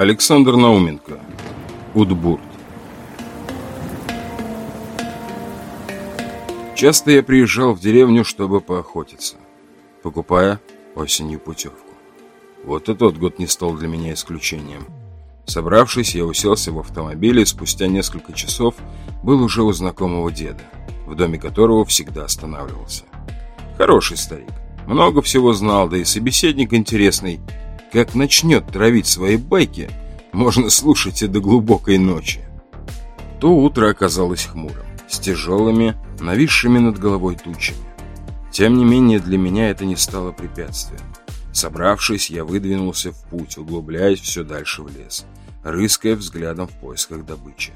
Александр Науменко. Удбурт. Часто я приезжал в деревню, чтобы поохотиться, покупая осенью путевку. Вот и тот год не стал для меня исключением. Собравшись, я уселся в автомобиле и спустя несколько часов был уже у знакомого деда, в доме которого всегда останавливался. Хороший старик, много всего знал, да и собеседник интересный. Как начнет травить свои байки, можно слушать и до глубокой ночи. То утро оказалось хмурым, с тяжелыми, нависшими над головой тучами. Тем не менее, для меня это не стало препятствием. Собравшись, я выдвинулся в путь, углубляясь все дальше в лес, рыская взглядом в поисках добычи.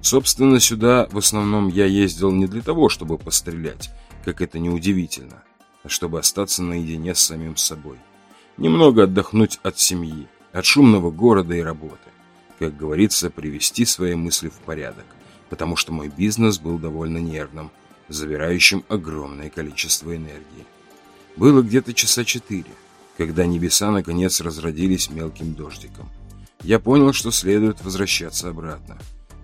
Собственно, сюда в основном я ездил не для того, чтобы пострелять, как это неудивительно, а чтобы остаться наедине с самим собой. Немного отдохнуть от семьи, от шумного города и работы. Как говорится, привести свои мысли в порядок, потому что мой бизнес был довольно нервным, забирающим огромное количество энергии. Было где-то часа четыре, когда небеса наконец разродились мелким дождиком. Я понял, что следует возвращаться обратно.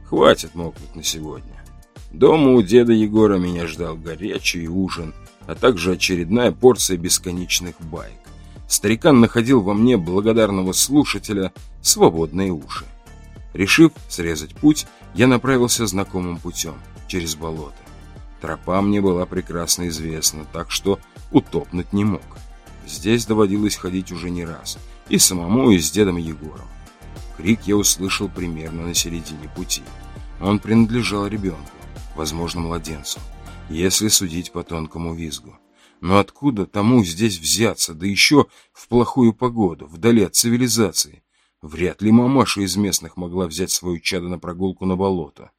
Хватит мокнуть на сегодня. Дома у деда Егора меня ждал горячий ужин, а также очередная порция бесконечных байк. Старикан находил во мне благодарного слушателя свободные уши. Решив срезать путь, я направился знакомым путем, через болото. Тропа мне была прекрасно известна, так что утопнуть не мог. Здесь доводилось ходить уже не раз, и самому, и с дедом Егором. Крик я услышал примерно на середине пути. Он принадлежал ребенку, возможно, младенцу, если судить по тонкому визгу. Но откуда тому здесь взяться, да еще в плохую погоду, вдали от цивилизации? Вряд ли мамаша из местных могла взять свою чадо на прогулку на болото.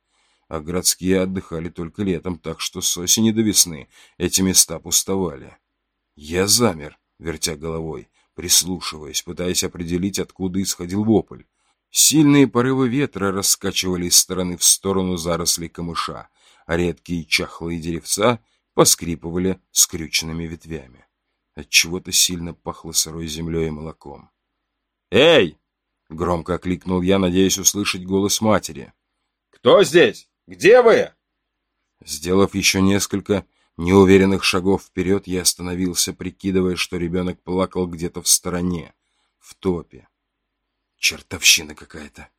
А городские отдыхали только летом, так что с осени до весны эти места пустовали. Я замер, вертя головой, прислушиваясь, пытаясь определить, откуда исходил вопль. Сильные порывы ветра раскачивали из стороны в сторону заросли камыша, а редкие чахлые деревца поскрипывали скрюченными ветвями. От чего то сильно пахло сырой землей и молоком. «Эй!» — громко окликнул я, надеясь услышать голос матери. «Кто здесь? Где вы?» Сделав еще несколько неуверенных шагов вперед, я остановился, прикидывая, что ребенок плакал где-то в стороне, в топе. Чертовщина какая-то.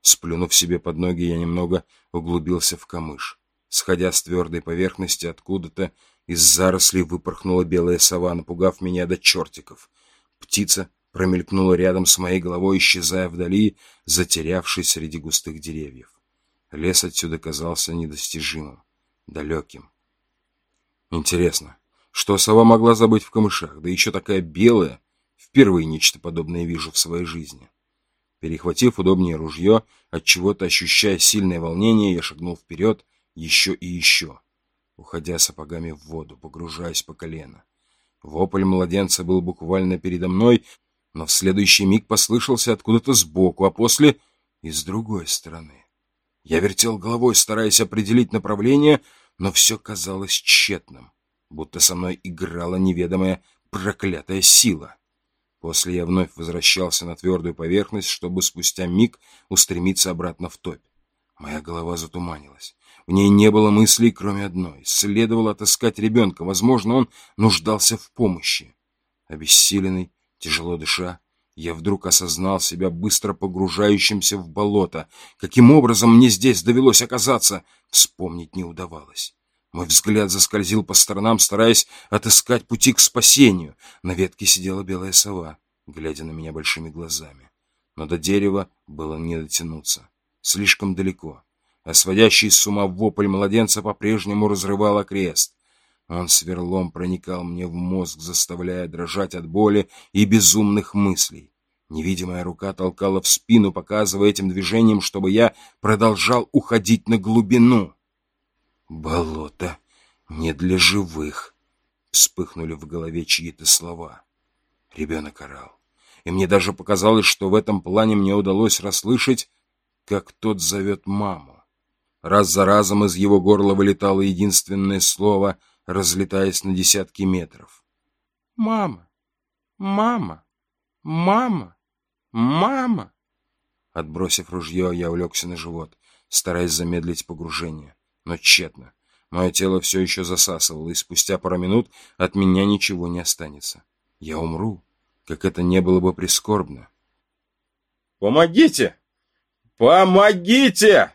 Сплюнув себе под ноги, я немного углубился в камыш. Сходя с твердой поверхности, откуда-то из зарослей выпорхнула белая сова, напугав меня до чертиков. Птица промелькнула рядом с моей головой, исчезая вдали, затерявшись среди густых деревьев. Лес отсюда казался недостижимым, далеким. Интересно, что сова могла забыть в камышах, да еще такая белая? Впервые нечто подобное вижу в своей жизни. Перехватив удобнее ружье, от чего то ощущая сильное волнение, я шагнул вперед, еще и еще, уходя сапогами в воду, погружаясь по колено. Вопль младенца был буквально передо мной, но в следующий миг послышался откуда-то сбоку, а после и с другой стороны. Я вертел головой, стараясь определить направление, но все казалось тщетным, будто со мной играла неведомая проклятая сила. После я вновь возвращался на твердую поверхность, чтобы спустя миг устремиться обратно в топь. Моя голова затуманилась. В ней не было мыслей, кроме одной. Следовало отыскать ребенка. Возможно, он нуждался в помощи. Обессиленный, тяжело дыша, я вдруг осознал себя быстро погружающимся в болото. Каким образом мне здесь довелось оказаться, вспомнить не удавалось. Мой взгляд заскользил по сторонам, стараясь отыскать пути к спасению. На ветке сидела белая сова, глядя на меня большими глазами. Но до дерева было не дотянуться. Слишком далеко а сводящий с ума вопль младенца по-прежнему разрывал окрест. Он сверлом проникал мне в мозг, заставляя дрожать от боли и безумных мыслей. Невидимая рука толкала в спину, показывая этим движением, чтобы я продолжал уходить на глубину. «Болото не для живых», — вспыхнули в голове чьи-то слова. Ребенок орал, и мне даже показалось, что в этом плане мне удалось расслышать, как тот зовет маму. Раз за разом из его горла вылетало единственное слово, разлетаясь на десятки метров. «Мама! Мама! Мама! Мама!» Отбросив ружье, я улегся на живот, стараясь замедлить погружение. Но тщетно. Мое тело все еще засасывало, и спустя пару минут от меня ничего не останется. Я умру, как это не было бы прискорбно. «Помогите! Помогите!»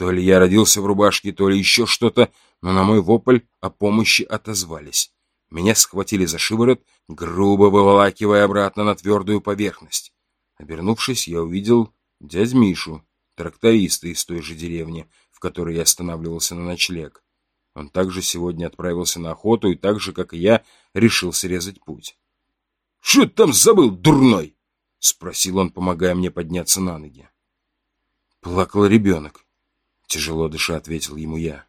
То ли я родился в рубашке, то ли еще что-то, но на мой вопль о помощи отозвались. Меня схватили за шиворот, грубо выволакивая обратно на твердую поверхность. Обернувшись, я увидел дядь Мишу, тракториста из той же деревни, в которой я останавливался на ночлег. Он также сегодня отправился на охоту и так же, как и я, решил срезать путь. — Что ты там забыл, дурной? — спросил он, помогая мне подняться на ноги. Плакал ребенок. Тяжело дыша, ответил ему я.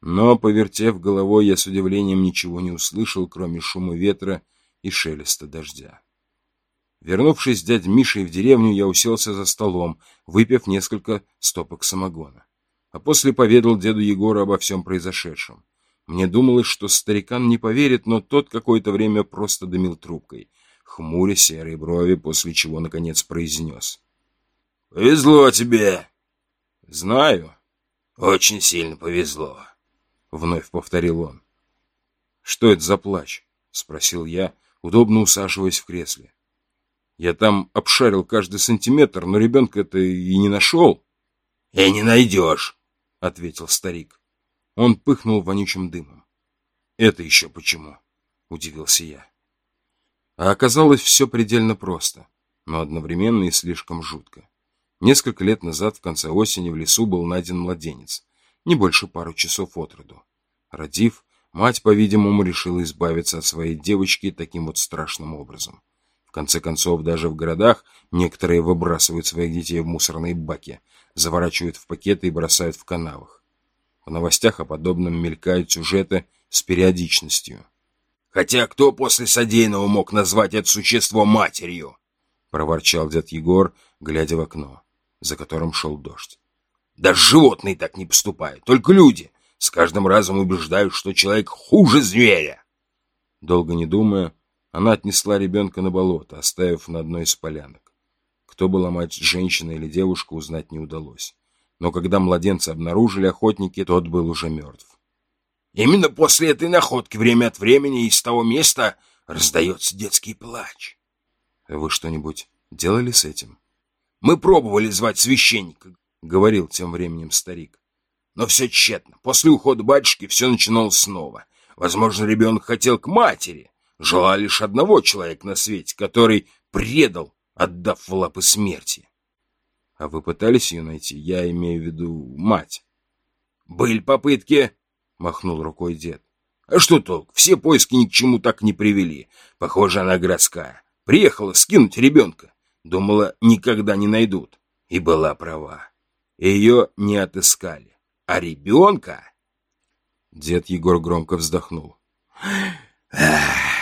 Но, повертев головой, я с удивлением ничего не услышал, кроме шума ветра и шелеста дождя. Вернувшись с дядь Мишей в деревню, я уселся за столом, выпив несколько стопок самогона. А после поведал деду Егору обо всем произошедшем. Мне думалось, что старикан не поверит, но тот какое-то время просто дымил трубкой, хмуря серые брови, после чего, наконец, произнес. «Повезло тебе!» «Знаю. Очень сильно повезло». — вновь повторил он. «Что это за плач?» — спросил я, удобно усаживаясь в кресле. «Я там обшарил каждый сантиметр, но ребенка-то и не нашел». «И не найдешь», — ответил старик. Он пыхнул вонючим дымом. «Это еще почему?» — удивился я. А оказалось все предельно просто, но одновременно и слишком жутко. Несколько лет назад, в конце осени, в лесу был найден младенец, не больше пару часов от роду. Родив, мать, по-видимому, решила избавиться от своей девочки таким вот страшным образом. В конце концов, даже в городах некоторые выбрасывают своих детей в мусорные баки, заворачивают в пакеты и бросают в канавах. В новостях о подобном мелькают сюжеты с периодичностью. «Хотя кто после содеянного мог назвать это существо матерью?» — проворчал дед Егор, глядя в окно, за которым шел дождь. Даже животные так не поступают, только люди с каждым разом убеждают, что человек хуже зверя. Долго не думая, она отнесла ребенка на болото, оставив на одной из полянок. Кто была мать, женщина или девушка, узнать не удалось. Но когда младенца обнаружили охотники, тот был уже мертв. Именно после этой находки время от времени из того места раздается детский плач. Вы что-нибудь делали с этим? Мы пробовали звать священника, — говорил тем временем старик. Но все тщетно. После ухода батюшки все начиналось снова. Возможно, ребенок хотел к матери. Желал лишь одного человека на свете, который предал, отдав в лапы смерти. А вы пытались ее найти? Я имею в виду мать. Были попытки, махнул рукой дед. А что толк? Все поиски ни к чему так не привели. Похоже, она городская. Приехала скинуть ребенка. Думала, никогда не найдут. И была права. Ее не отыскали. А ребенка... Дед Егор громко вздохнул.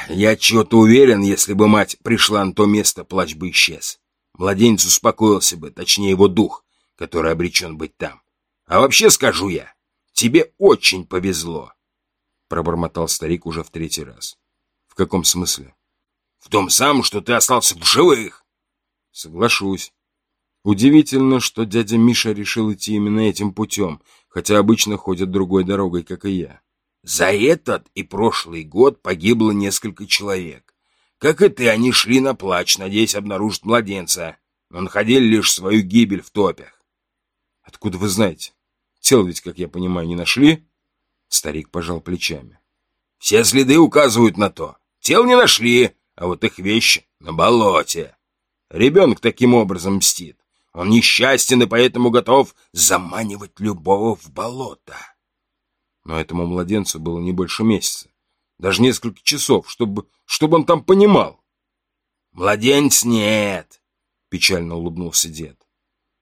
Я чего-то уверен, если бы мать пришла на то место, плач бы исчез. Младенец успокоился бы, точнее его дух, который обречен быть там. А вообще скажу я, тебе очень повезло. Пробормотал старик уже в третий раз. В каком смысле? В том самом, что ты остался в живых. Соглашусь. Удивительно, что дядя Миша решил идти именно этим путем, хотя обычно ходят другой дорогой, как и я. За этот и прошлый год погибло несколько человек. Как и ты, они шли на плач, надеясь обнаружить младенца, но находили лишь свою гибель в топях. Откуда вы знаете? Тело ведь, как я понимаю, не нашли? Старик пожал плечами. Все следы указывают на то. Тел не нашли, а вот их вещи на болоте. Ребенок таким образом мстит. Он несчастен и поэтому готов заманивать любого в болото. Но этому младенцу было не больше месяца. Даже несколько часов, чтобы, чтобы он там понимал. Младенец нет, печально улыбнулся дед.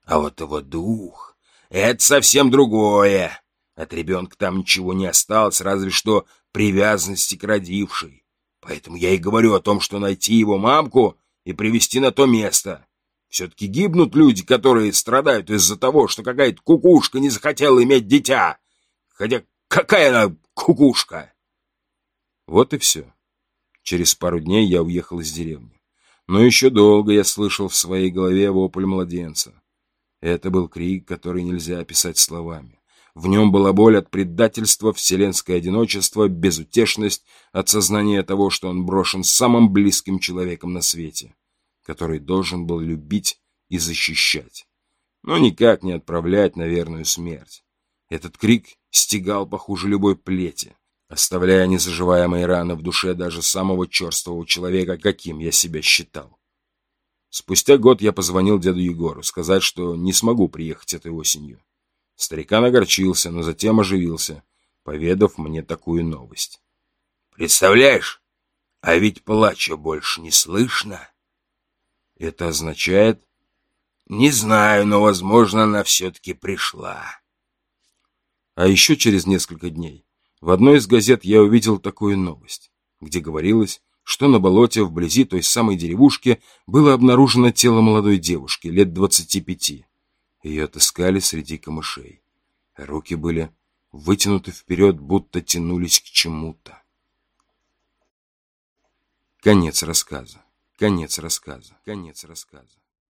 А вот его дух — это совсем другое. От ребенка там ничего не осталось, разве что привязанности к родившей. Поэтому я и говорю о том, что найти его мамку и привести на то место. Все-таки гибнут люди, которые страдают из-за того, что какая-то кукушка не захотела иметь дитя. Хотя какая она кукушка? Вот и все. Через пару дней я уехал из деревни. Но еще долго я слышал в своей голове вопль младенца. Это был крик, который нельзя описать словами. В нем была боль от предательства, вселенское одиночество, безутешность от сознания того, что он брошен самым близким человеком на свете, который должен был любить и защищать, но никак не отправлять на верную смерть. Этот крик стегал похуже любой плети, оставляя незаживаемые раны в душе даже самого черствого человека, каким я себя считал. Спустя год я позвонил деду Егору сказать, что не смогу приехать этой осенью. Старикан огорчился, но затем оживился, поведав мне такую новость. «Представляешь, а ведь плача больше не слышно». «Это означает...» «Не знаю, но, возможно, она все-таки пришла». А еще через несколько дней в одной из газет я увидел такую новость, где говорилось, что на болоте вблизи той самой деревушки было обнаружено тело молодой девушки лет двадцати пяти. Ее отыскали среди камышей. Руки были вытянуты вперед, будто тянулись к чему-то. Конец рассказа. Конец рассказа. Конец рассказа.